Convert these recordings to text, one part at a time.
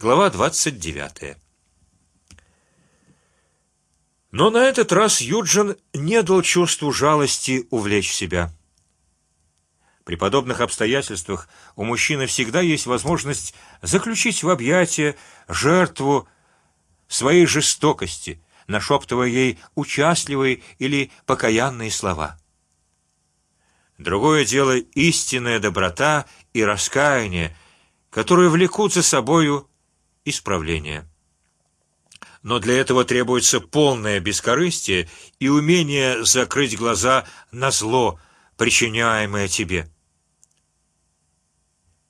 Глава двадцать девятая. Но на этот раз Юджин не дал чувству жалости увлечь себя. При подобных обстоятельствах у мужчины всегда есть возможность заключить в объятия жертву своей жестокости, нашептывая ей участливые или покаянные слова. Другое дело истинная доброта и раскаяние, которые влекут за собою исправление. Но для этого требуется полное бескорыстие и умение закрыть глаза на зло, причиняемое тебе.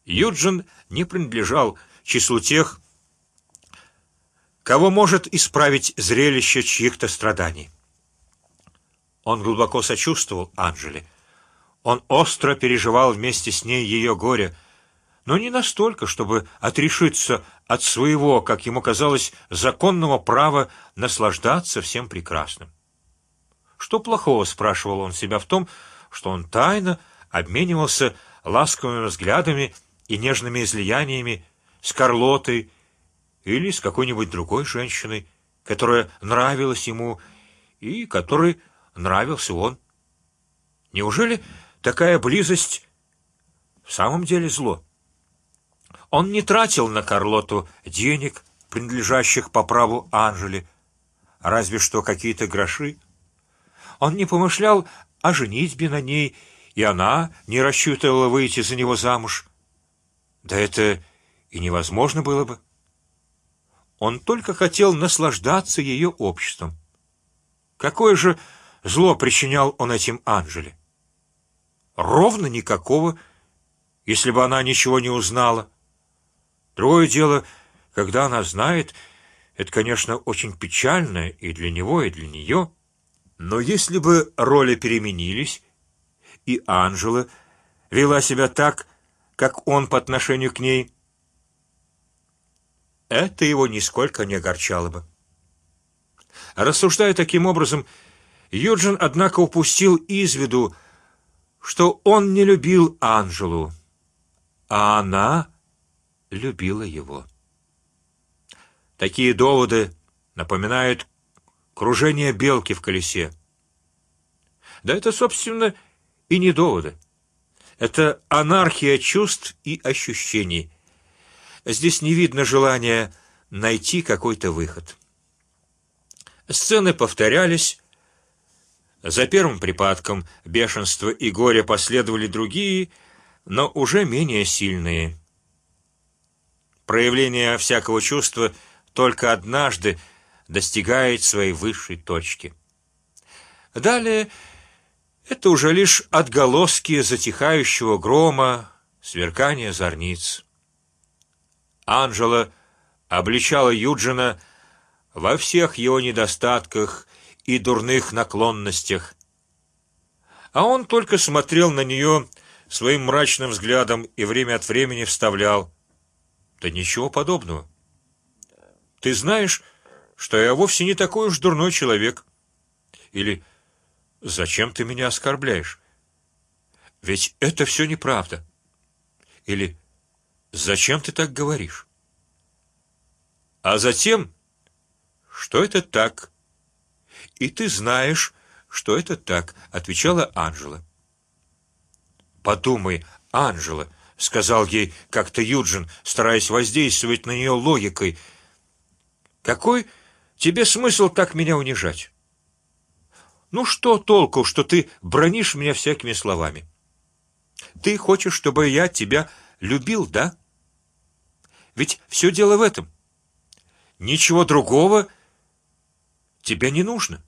Юджин не принадлежал числу тех, кого может исправить зрелище чьих-то страданий. Он глубоко сочувствовал Анжеле. Он остро переживал вместе с ней ее горе, но не настолько, чтобы отрешиться от своего, как ему казалось, законного права наслаждаться всем прекрасным. Что плохого, спрашивал он себя в том, что он тайно обменивался ласковыми взглядами и нежными излияниями с Карлотой или с какой-нибудь другой женщиной, которая нравилась ему и которой нравился он. Неужели такая близость в самом деле зло? Он не тратил на Карлоту денег, принадлежащих по праву Анжели, разве что какие-то гроши. Он не помышлял о женитьбе на ней, и она не рассчитывала выйти за него замуж. Да это и невозможно было бы. Он только хотел наслаждаться ее обществом. Какое же зло причинял он этим Анжеле? Ровно никакого, если бы она ничего не узнала. Другое дело, когда она знает, это, конечно, очень печально и для него, и для нее. Но если бы роли переменились, и Анжела вела себя так, как он по отношению к ней, это его нисколько не огорчало бы. Рассуждая таким образом, Юджин, однако, упустил из виду, что он не любил Анжелу, а она любила его. Такие доводы напоминают кружение белки в колесе. Да это, собственно, и не доводы. Это анархия чувств и ощущений. Здесь не видно желания найти какой-то выход. Сцены повторялись. За первым припадком бешенства и горя последовали другие, но уже менее сильные. Проявление всякого чувства только однажды достигает своей высшей точки. Далее это уже лишь отголоски затихающего грома, сверкания зорниц. Анжела обличала Юджина во всех его недостатках и дурных наклонностях, а он только смотрел на нее своим мрачным взглядом и время от времени вставлял: "Да ничего подобного. Ты знаешь, что я вовсе не такой уж дурной человек." Или "Зачем ты меня оскорбляешь? Ведь это все неправда." Или Зачем ты так говоришь? А затем, что это так? И ты знаешь, что это так, отвечала Анжела. Подумай, Анжела, сказал ей как-то Юджин, стараясь воздействовать на нее логикой. Какой тебе смысл так меня унижать? Ну что толку, что ты бронишь меня всякими словами? Ты хочешь, чтобы я тебя любил, да? Ведь все дело в этом. Ничего другого тебе не нужно.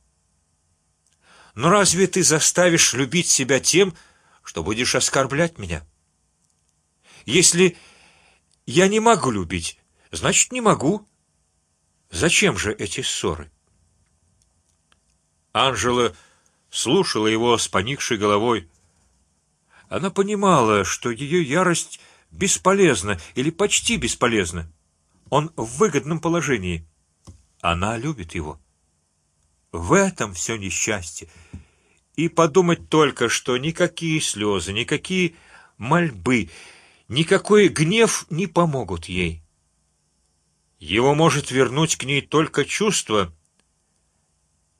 Но разве ты заставишь любить себя тем, что будешь оскорблять меня? Если я не могу любить, значит не могу. Зачем же эти ссоры? Анжела слушала его с поникшей головой. Она понимала, что ее ярость бесполезно или почти бесполезно. Он в выгодном положении. Она любит его. В этом все несчастье. И подумать только, что никакие слезы, никакие мольбы, никакой гнев не помогут ей. Его может вернуть к ней только чувство,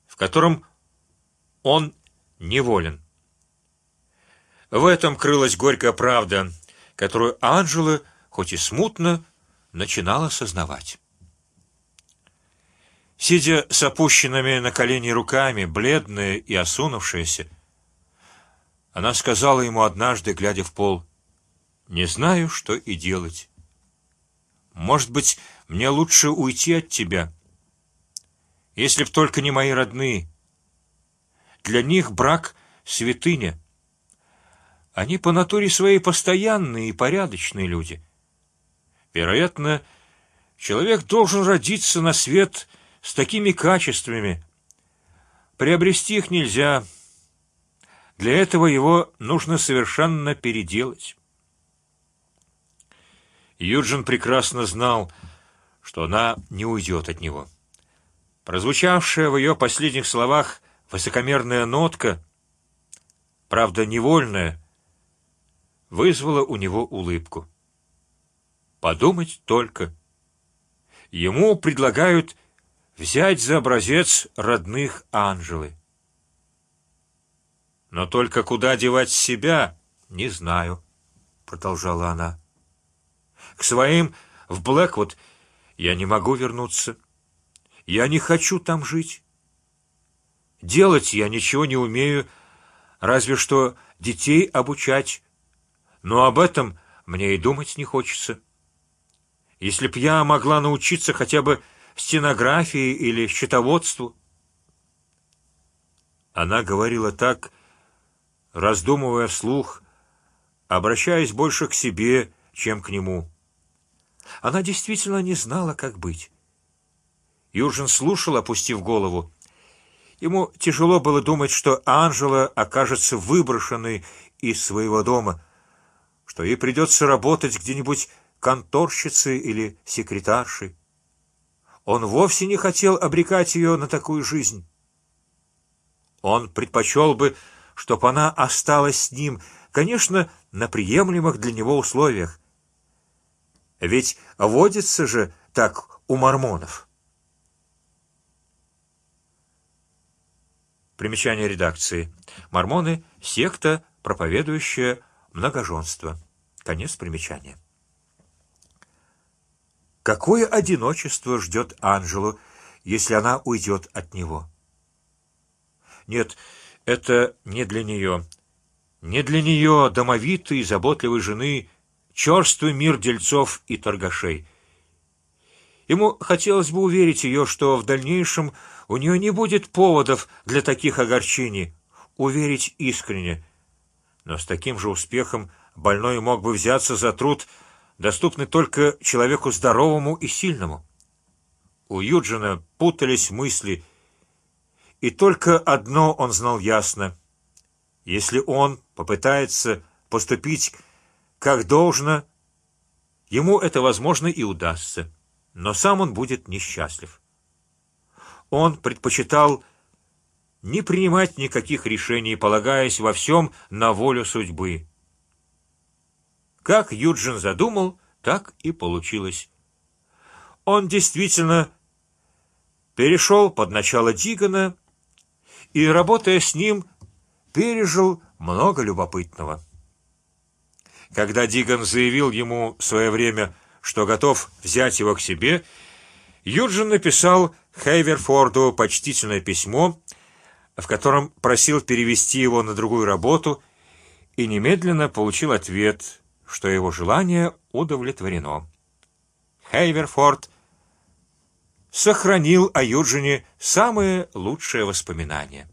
в котором он неволен. В этом крылась горькая правда, которую Анжела, хоть и смутно, начинала сознавать. Сидя с опущенными на колени руками, бледная и осунувшаяся, она сказала ему однажды, глядя в пол: "Не знаю, что и делать. Может быть, мне лучше уйти от тебя, если б только не мои родные. Для них брак святыня. Они по натуре своей постоянные и порядочные люди. Вероятно, человек должен родиться на свет с такими качествами. Приобрести их нельзя. Для этого его нужно совершенно переделать. Юджин прекрасно знал, что она не уйдет от него. Прозвучавшая в ее последних словах высокомерная нотка, правда невольная, вызвала у него улыбку. Подумать только, ему предлагают взять за образец родных Анжелы. Но только куда девать себя, не знаю, продолжала она. К своим в Блэквуд я не могу вернуться. Я не хочу там жить. Делать я ничего не умею, разве что детей обучать. Но об этом мне и думать не хочется. Если б я могла научиться хотя бы стенографии или счетоводству. Она говорила так, раздумывая вслух, обращаясь больше к себе, чем к нему. Она действительно не знала, как быть. Юржин слушал, опустив голову. Ему тяжело было думать, что Анжела окажется выброшенной из своего дома, что ей придется работать где-нибудь конторщицей или секретаршей. Он вовсе не хотел обрекать ее на такую жизнь. Он предпочел бы, чтобы она осталась с ним, конечно, на приемлемых для него условиях. Ведь водится же так у мормонов. Примечание редакции: Мормоны — секта, проповедующая многоженство. Конец примечания. Какое одиночество ждет Анжелу, если она уйдет от него? Нет, это не для нее, не для нее домовитой и заботливой жены, черствый мир дельцов и торгашей. Ему хотелось бы уверить ее, что в дальнейшем у нее не будет поводов для таких огорчений, уверить искренне, но с таким же успехом больной мог бы взяться за труд доступны только человеку здоровому и сильному. У Юджина путались мысли, и только одно он знал ясно: если он попытается поступить как должно, ему это возможно и удастся, но сам он будет несчастлив. Он предпочитал не принимать никаких решений, полагаясь во всем на волю судьбы. Как Юджин задумал, так и получилось. Он действительно перешел под начало Дигана и, работая с ним, пережил много любопытного. Когда Диган заявил ему в свое время, что готов взять его к себе, Юджин написал Хейверфорду почтительное письмо, в котором просил перевести его на другую работу, и немедленно получил ответ, что его желание удовлетворено. Хейверфорд сохранил о Юджине самые лучшие воспоминания.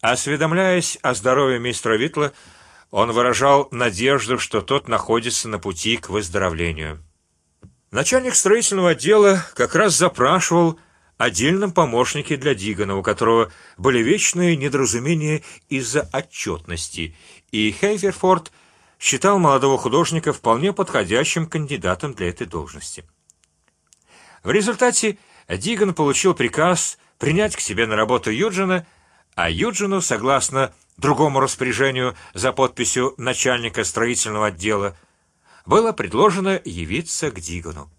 Осведомляясь о здоровье мистера Витла, он выражал надежду, что тот находится на пути к выздоровлению. Начальник строительного отдела как раз запрашивал отдельном помощнике для Дигана, у которого были вечные недоразумения из-за отчетности, и Хейверфорд считал молодого художника вполне подходящим кандидатом для этой должности. В результате Диган получил приказ принять к себе на работу Юджина, а Юджину, согласно другому распоряжению за подписью начальника строительного отдела, было предложено явиться к Дигану.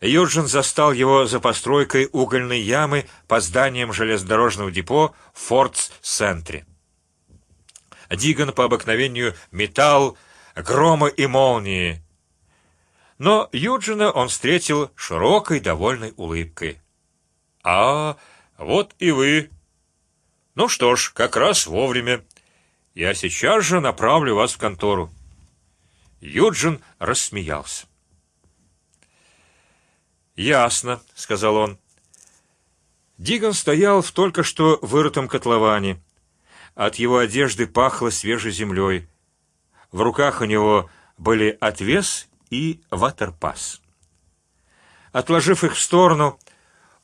Юджин застал его за постройкой угольной ямы по зданиям железнодорожного депо в Фортс-центре. Диган по обыкновению металл, громы и молнии, но Юджина он встретил широкой довольной улыбкой. А вот и вы. Ну что ж, как раз вовремя. Я сейчас же направлю вас в контору. Юджин рассмеялся. Ясно, сказал он. Диган стоял в только что вырытом котловане. От его одежды пахло свежей землей. В руках у него были отвес и ватерпас. Отложив их в сторону,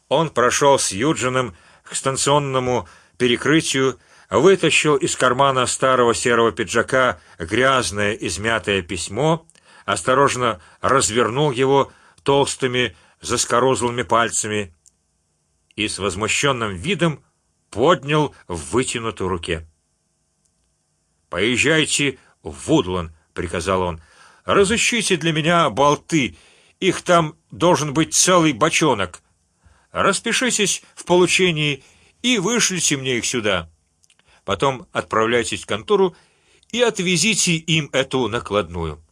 он прошел с Юджином к станционному перекрытию, вытащил из кармана старого серого пиджака грязное измятое письмо, осторожно развернул его толстыми заскорузлыми пальцами и с возмущенным видом поднял в вытянутой руке. Поезжайте в Вудлан, приказал он. Разыщите для меня болты, их там должен быть целый бочонок. Распишитесь в получении и вышлите мне их сюда. Потом отправляйтесь в контору и отвезите им эту накладную.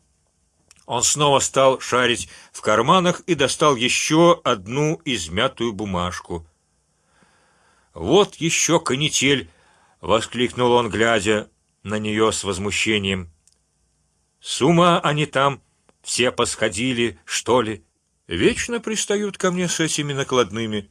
Он снова стал шарить в карманах и достал еще одну измятую бумажку. Вот еще канитель, воскликнул он, глядя на нее с возмущением. С ума они там все посходили, что ли? Вечно пристают ко мне с этими накладными.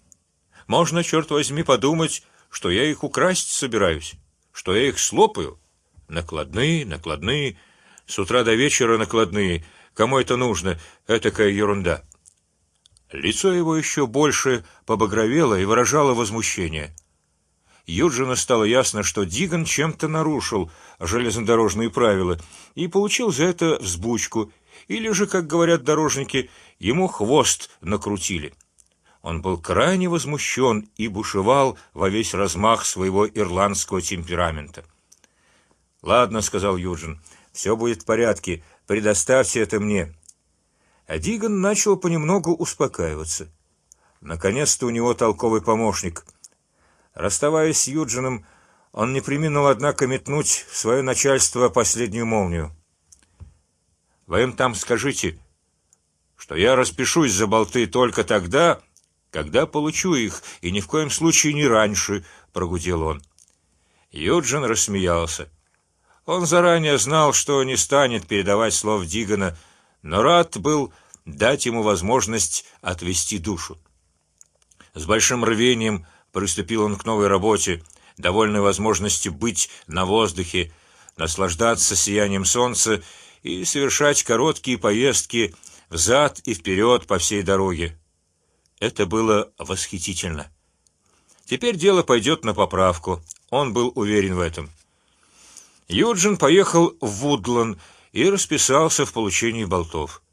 Можно, черт возьми, подумать, что я их украсть собираюсь, что я их слопаю. Накладные, накладные, с утра до вечера накладные. Кому это нужно? Этакая ерунда. Лицо его еще больше побагровело и выражало возмущение. Юджину стало ясно, что Диган чем-то нарушил железнодорожные правила и получил за это взбучку, или же, как говорят дорожники, ему хвост накрутили. Он был крайне возмущен и бушевал во весь размах своего ирландского темперамента. Ладно, сказал Юджин, все будет в порядке, предоставьте это мне. А Диган начал понемногу успокаиваться. Наконец-то у него толковый помощник. Расставаясь с Юджином, он не преминул, однако, метнуть в свое начальство последнюю молнию. Вы им там скажите, что я распишусь за болты только тогда, когда получу их, и ни в коем случае не раньше, прогудел он. Юджин рассмеялся. Он заранее знал, что не станет передавать слов Дигана, но рад был дать ему возможность отвести душу. С большим рвением приступил он к новой работе, довольной возможностью быть на воздухе, наслаждаться сиянием солнца и совершать короткие поездки взад и вперед по всей дороге. Это было восхитительно. Теперь дело пойдет на поправку. Он был уверен в этом. Юджин поехал в Вудлан и расписался в получении болтов.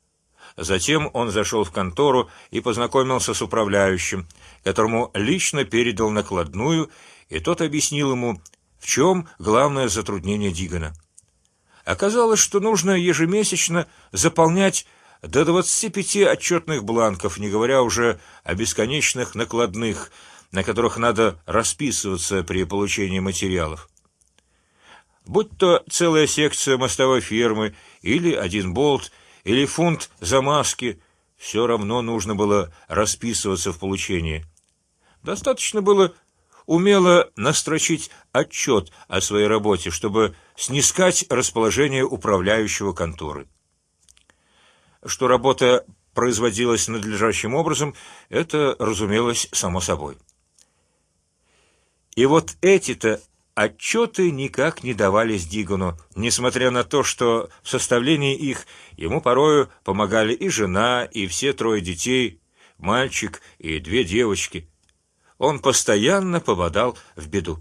Затем он зашел в контору и познакомился с управляющим, которому лично передал накладную, и тот объяснил ему, в чем главное затруднение Дигана. Оказалось, что нужно ежемесячно заполнять до 25 отчетных бланков, не говоря уже о бесконечных накладных, на которых надо расписываться при получении материалов. Будь то целая секция мостовой фирмы или один болт или фунт замазки, все равно нужно было расписываться в получении. Достаточно было умело настрочить отчет о своей работе, чтобы снискать расположение управляющего конторы. Что работа производилась надлежащим образом, это разумелось само собой. И вот эти-то Отчеты никак не давались Дигану, несмотря на то, что в составлении их ему порою помогали и жена, и все трое детей, мальчик и две девочки. Он постоянно попадал в беду.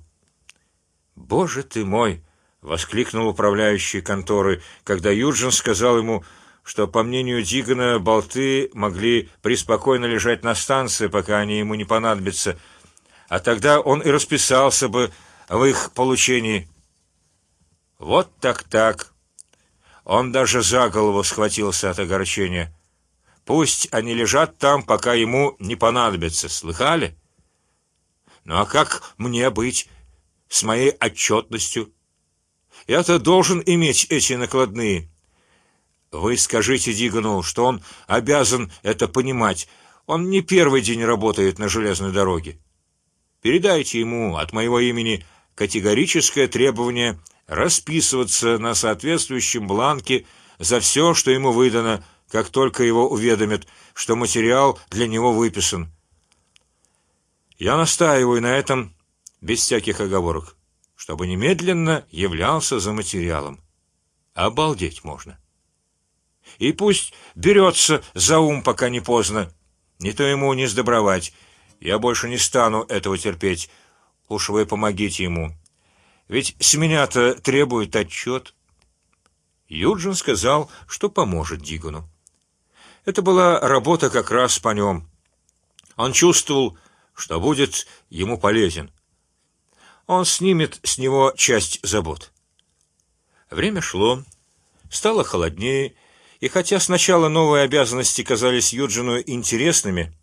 Боже ты мой! воскликнул управляющий конторы, когда Юджин сказал ему, что по мнению Дигана болты могли преспокойно лежать на станции, пока они ему не понадобятся, а тогда он и расписался бы в их получении. Вот так так. Он даже за голову схватился от огорчения. Пусть они лежат там, пока ему не понадобится. Слыхали? Ну а как мне быть с моей отчетностью? Я-то должен иметь эти накладные. Вы скажите Дигану, что он обязан это понимать. Он не первый день работает на железной дороге. Передайте ему от моего имени категорическое требование расписываться на соответствующем бланке за все, что ему выдано, как только его уведомят, что материал для него выписан. Я настаиваю на этом без всяких оговорок, чтобы немедленно являлся за материалом. Обалдеть можно. И пусть берется за ум, пока не поздно. Не то ему не сдобровать. Я больше не стану этого терпеть. Уж вы помогите ему. Ведь с меня-то требует отчет. Юджин сказал, что поможет Дигуну. Это была работа как раз по нем. Он чувствовал, что будет ему полезен. Он снимет с него часть забот. Время шло, стало холоднее, и хотя сначала новые обязанности казались Юджину интересными,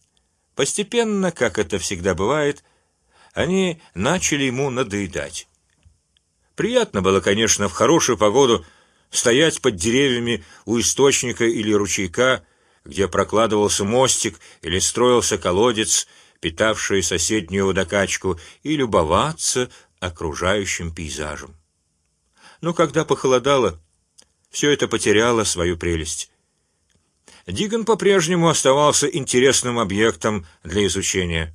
постепенно, как это всегда бывает, они начали ему надоедать. Приятно было, конечно, в хорошую погоду стоять под деревьями у источника или ручейка, где прокладывался мостик или строился колодец, питавший соседнюю водокачку, и любоваться окружающим пейзажем. Но когда похолодало, все это потеряло свою прелесть. Диган по-прежнему оставался интересным объектом для изучения.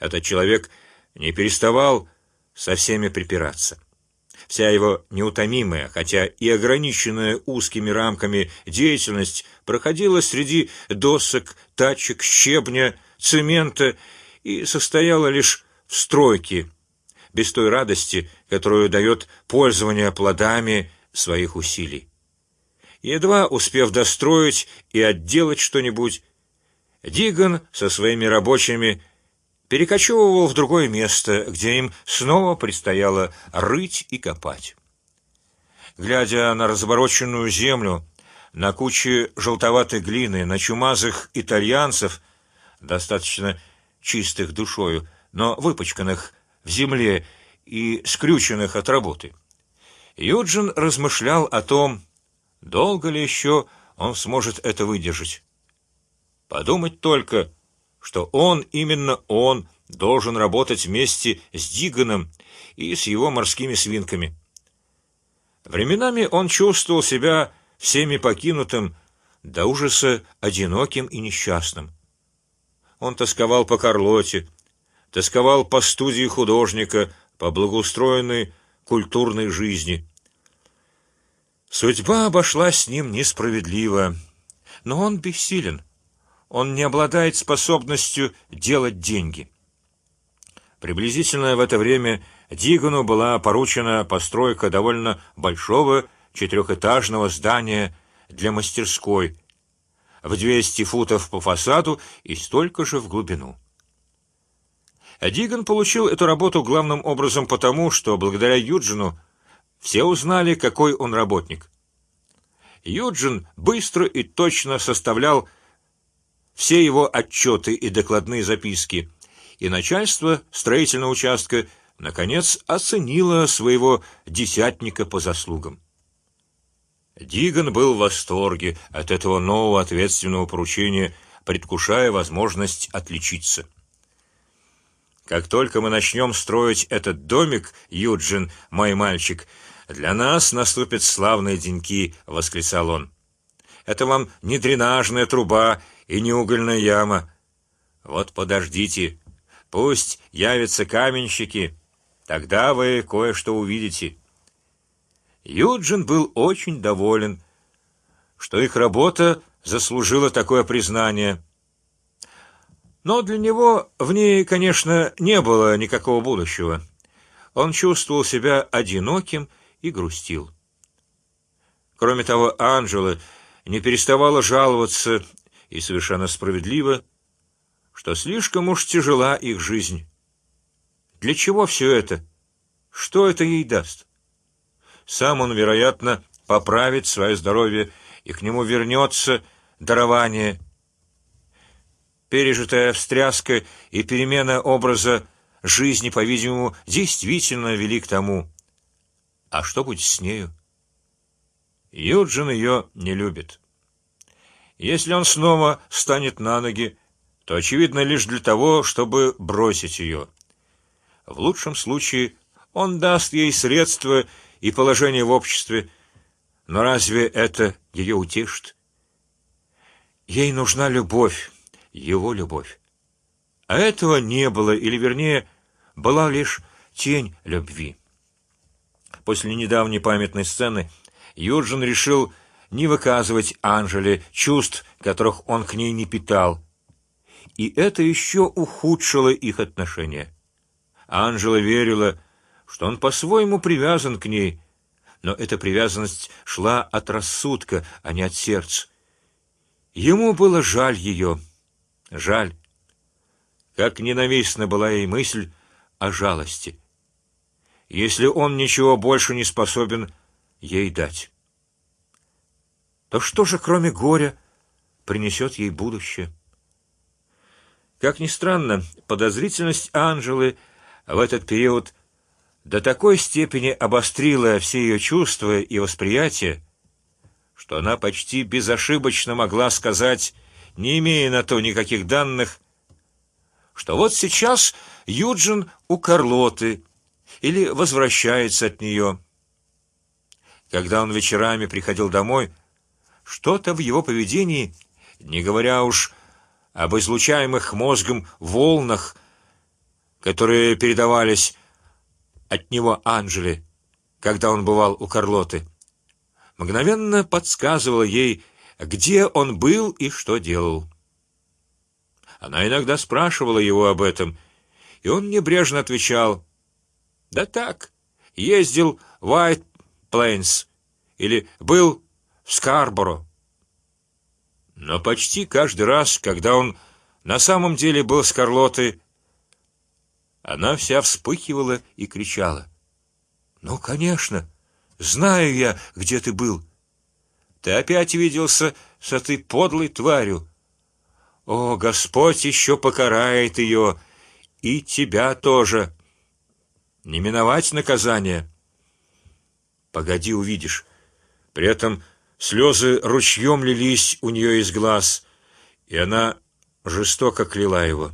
Этот человек не переставал со всеми припираться. Вся его неутомимая, хотя и ограниченная узкими рамками деятельность проходила среди досок, тачек, щебня, цемента и состояла лишь в стройке, без той радости, которую дает пользование плодами своих усилий. Едва успев достроить и отделать что-нибудь, Диган со своими рабочими перекочевывал в другое место, где им снова предстояло рыть и копать. Глядя на развороченную землю, на кучи желтоватой глины, на чумазых итальянцев, достаточно чистых душою, но выпачканных в земле и скрюченных от работы, Юджин размышлял о том, Долго ли еще он сможет это выдержать? Подумать только, что он именно он должен работать вместе с Диганом и с его морскими свинками. Временами он чувствовал себя всеми покинутым, до ужаса одиноким и несчастным. Он тосковал по Карлоте, тосковал по студии художника, по благоустроенной культурной жизни. Судьба обошлась с ним несправедливо, но он бессилен. Он не обладает способностью делать деньги. Приблизительно в это время Дигану была поручена постройка довольно большого четырехэтажного здания для мастерской в 200 футов по фасаду и столько же в глубину. Диган получил эту работу главным образом потому, что благодаря Юджину все узнали, какой он работник. Юджин быстро и точно составлял все его отчеты и докладные записки, и начальство строительного участка наконец оценило своего десятника по заслугам. Диган был в восторге от этого нового ответственного поручения, предвкушая возможность отличиться. Как только мы начнем строить этот домик, Юджин, мой мальчик, для нас наступят славные деньки, восклицал он. Это вам не дренажная труба и не угольная яма. Вот подождите, пусть явятся каменщики, тогда вы кое-что увидите. Юджин был очень доволен, что их работа заслужила такое признание. Но для него в ней, конечно, не было никакого будущего. Он чувствовал себя одиноким и грустил. Кроме того, Анжела не переставала жаловаться и совершенно справедливо, что слишком уж тяжела их жизнь. Для чего все это? Что это ей даст? Сам он, вероятно, поправит свое здоровье и к нему вернется дарование. Пережитая встряска и перемена образа жизни, по-видимому, действительно вели к тому. А что будет с нею? Юджин ее не любит. Если он снова станет на ноги, то очевидно лишь для того, чтобы бросить ее. В лучшем случае он даст ей средства и положение в обществе, но разве это ее утешит? Ей нужна любовь, его любовь, а этого не было, или вернее, была лишь тень любви. После недавней памятной сцены Юджин решил не выказывать Анжеле чувств, которых он к ней не питал, и это еще ухудшило их отношения. Анжела верила, что он по-своему привязан к ней, но эта привязанность шла от рассудка, а не от сердца. Ему было жаль ее, жаль. Как ненавистна была ей мысль о жалости. Если он ничего больше не способен ей дать, то что же, кроме горя, принесет ей будущее? Как ни странно, подозрительность Анжелы в этот период до такой степени обострила все ее чувства и восприятие, что она почти безошибочно могла сказать, не имея на то никаких данных, что вот сейчас Юджин у Карлоты или возвращается от нее. Когда он вечерами приходил домой, что-то в его поведении, не говоря уж об излучаемых мозгом волнах, которые передавались от него Анжели, когда он бывал у Карлоты, мгновенно подсказывало ей, где он был и что делал. Она иногда спрашивала его об этом, и он небрежно отвечал: "Да так, ездил в White Plains или был в Скарборо". Но почти каждый раз, когда он на самом деле был с Карлотой, она вся вспыхивала и кричала: "Ну, конечно, знаю я, где ты был. Ты опять виделся с этой подлой тварью. О, Господь еще покарает ее и тебя тоже. Не миновать наказание. Погоди, увидишь. При этом Слезы ручьем лились у нее из глаз, и она жестоко кляла его.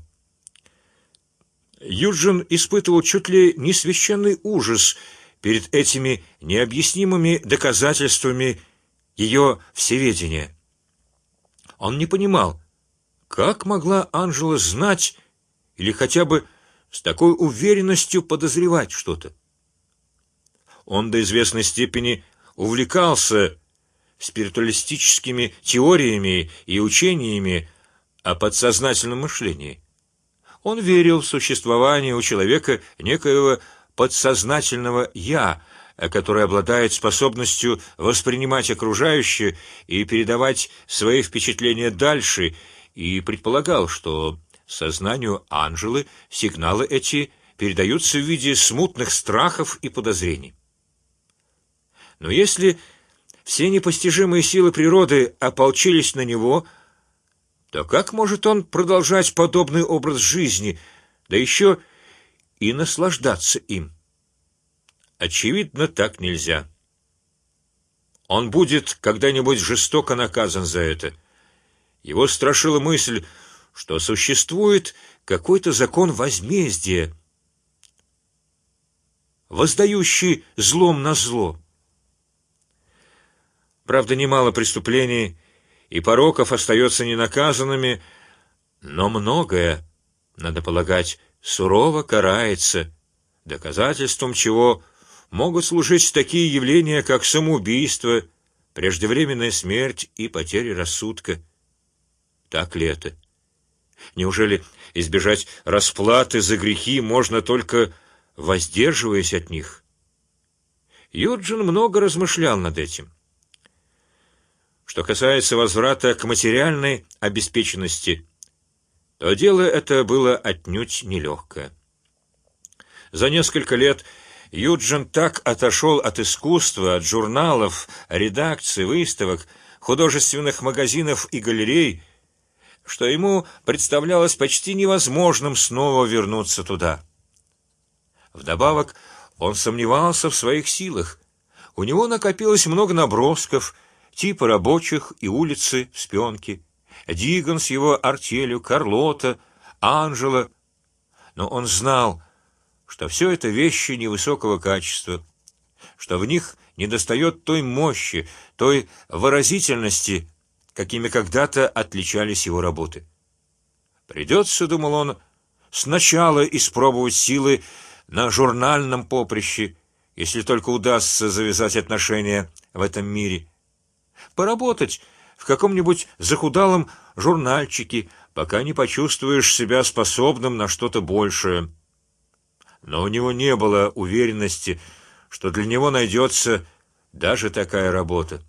Юджин испытывал чуть ли не священный ужас перед этими необъяснимыми доказательствами ее всеведения. Он не понимал, как могла Анжела знать или хотя бы с такой уверенностью подозревать что-то. Он до известной степени увлекался спиритуалистическими теориями и учениями о подсознательном мышлении. Он верил в существование у человека некоего подсознательного я, которое обладает способностью воспринимать окружающее и передавать свои впечатления дальше, и предполагал, что сознанию Анжелы сигналы эти передаются в виде смутных страхов и подозрений. Но если все непостижимые силы природы ополчились на него, то как может он продолжать подобный образ жизни, да еще и наслаждаться им? Очевидно, так нельзя. Он будет когда-нибудь жестоко наказан за это. Его страшила мысль, что существует какой-то закон возмездия, воздающий злом на зло. Правда, немало преступлений и пороков остается ненаказанными, но многое, надо полагать, сурово карается, доказательством чего могут служить такие явления, как самоубийство, преждевременная смерть и потеря рассудка. Так ли это? Неужели избежать расплаты за грехи можно только воздерживаясь от них? Юджин много размышлял над этим. Что касается возврата к материальной обеспеченности, то дело это было отнюдь нелегкое. За несколько лет Юджин так отошел от искусства, от журналов, редакций, выставок, художественных магазинов и галерей, что ему представлялось почти невозможным снова вернуться туда. Вдобавок он сомневался в своих силах. У него накопилось много набросков, типа рабочих и улицы в Спионке, Диган с его артелью, Карлота, Анжела, но он знал, что все это вещи невысокого качества, что в них недостает той мощи, той выразительности, какими когда-то отличались его работы. Придется, думал он, сначала испробовать силы на журнальном поприще, если только удастся завязать отношения в этом мире, поработать в каком-нибудь захудалом журнальчике, пока не почувствуешь себя способным на что-то большее. Но у него не было уверенности, что для него найдется даже такая работа.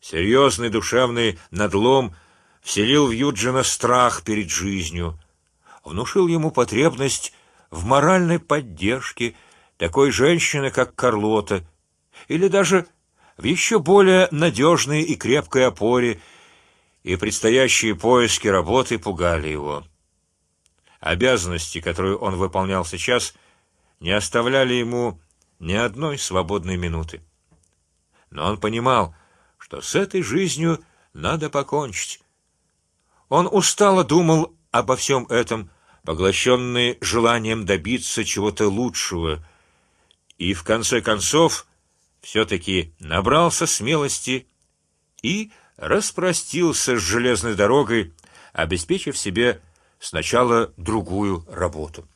Серьезный душевный надлом вселил в Юджина страх перед жизнью, внушил ему потребность в моральной поддержке такой женщины, как Карлота, или даже в еще более надежной и крепкой опоре, и предстоящие поиски работы пугали его. Обязанности, которые он выполнял сейчас, не оставляли ему ни одной свободной минуты. Но он понимал, что с этой жизнью надо покончить. Он устало думал обо всем этом, поглощенный желанием добиться чего-то лучшего, и в конце концов все-таки набрался смелости и распростился с железной дорогой, обеспечив себе сначала другую работу.